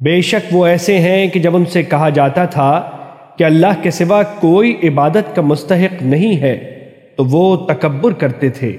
بے شک وہ ایسے ہیں کہ جب ان سے کہا جاتا تھا کہ اللہ کے سوا کوئی عبادت کا مستحق نہیں ہے، تو وہ تکبر کرتے تھے۔